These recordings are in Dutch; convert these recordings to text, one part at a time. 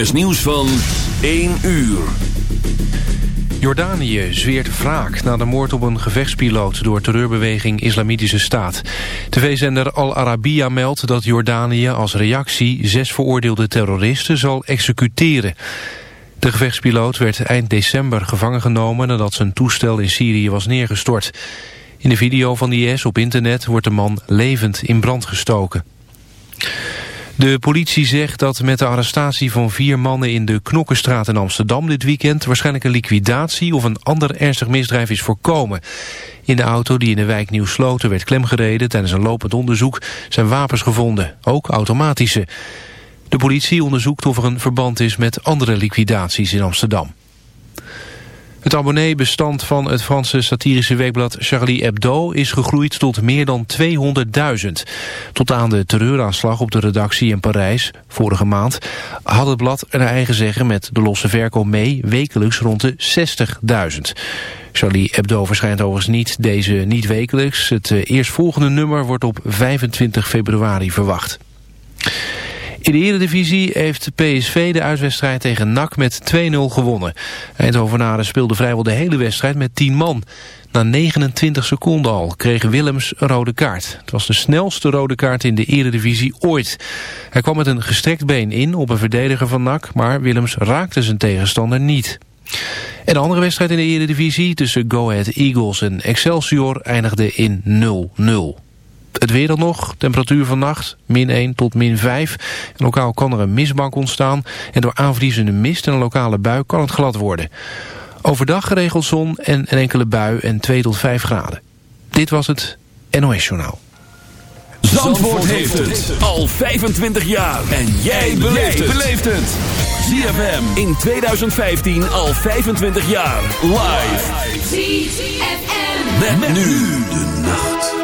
is nieuws van 1 uur. Jordanië zweert wraak na de moord op een gevechtspiloot door terreurbeweging Islamitische Staat. TV-zender Al Arabiya meldt dat Jordanië als reactie zes veroordeelde terroristen zal executeren. De gevechtspiloot werd eind december gevangen genomen nadat zijn toestel in Syrië was neergestort. In de video van de IS op internet wordt de man levend in brand gestoken. De politie zegt dat met de arrestatie van vier mannen in de Knokkenstraat in Amsterdam dit weekend waarschijnlijk een liquidatie of een ander ernstig misdrijf is voorkomen. In de auto die in de wijk Nieuw-Sloten werd klemgereden tijdens een lopend onderzoek zijn wapens gevonden, ook automatische. De politie onderzoekt of er een verband is met andere liquidaties in Amsterdam. Het abonneebestand van het Franse satirische weekblad Charlie Hebdo is gegroeid tot meer dan 200.000. Tot aan de terreuraanslag op de redactie in Parijs vorige maand had het blad naar eigen zeggen met de losse verkoop mee wekelijks rond de 60.000. Charlie Hebdo verschijnt overigens niet deze niet wekelijks. Het eh, eerstvolgende nummer wordt op 25 februari verwacht. In de Eredivisie heeft PSV de uitwedstrijd tegen NAC met 2-0 gewonnen. Eindhovenaren speelde vrijwel de hele wedstrijd met 10 man. Na 29 seconden al kreeg Willems een rode kaart. Het was de snelste rode kaart in de Eredivisie ooit. Hij kwam met een gestrekt been in op een verdediger van NAC... maar Willems raakte zijn tegenstander niet. En de andere wedstrijd in de Eredivisie tussen Go Ahead Eagles en Excelsior eindigde in 0-0. Het weer dan nog. Temperatuur vannacht min 1 tot min 5. En lokaal kan er een mistbank ontstaan. En door aanvriezende mist en een lokale bui kan het glad worden. Overdag geregeld zon en een enkele bui en 2 tot 5 graden. Dit was het NOS Journaal. Zandvoort, heeft het al 25 jaar. En jij beleeft het. ZFM in 2015 al 25 jaar. Live. ZFM. met nu de nacht.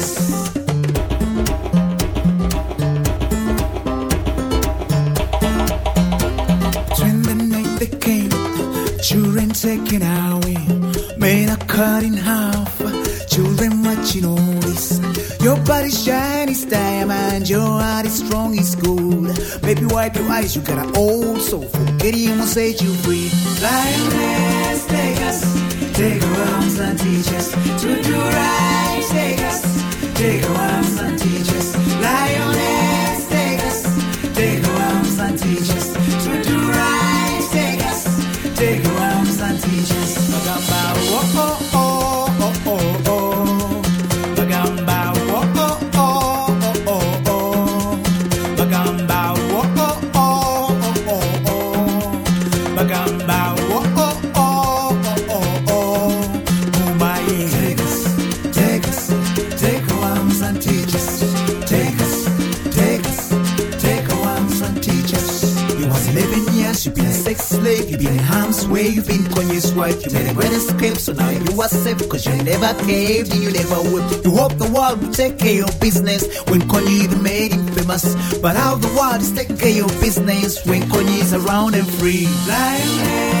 Cut in half. Children watching all this. Your body's shiny as diamond, your heart is strong as gold. Baby, wipe your eyes, you got an old soul. Forgetting will set you free. Lioness, take us, take our arms and teach us to do right. Take us, take our arms and teach us. Lioness, take us, take our arms and teach us you never caved and you never would. You hope the world will take care of business when Kanye even made him famous. But how the world is taking care of business when Kanye is around and free. Lioness,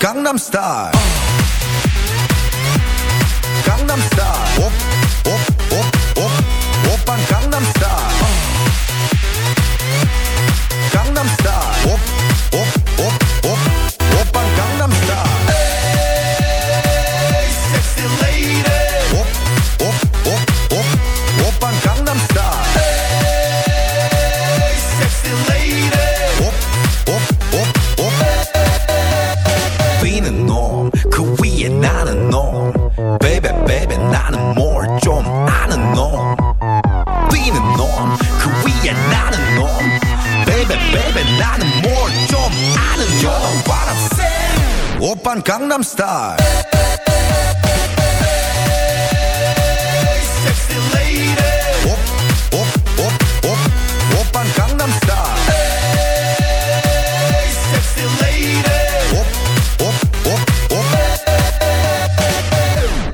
Gangnam Style. Gangnam Star. star.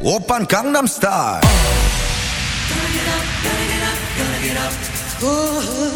Open Gangnam Style. Turn Op up, op, op, up, gonna get up. Ooh.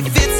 If it's.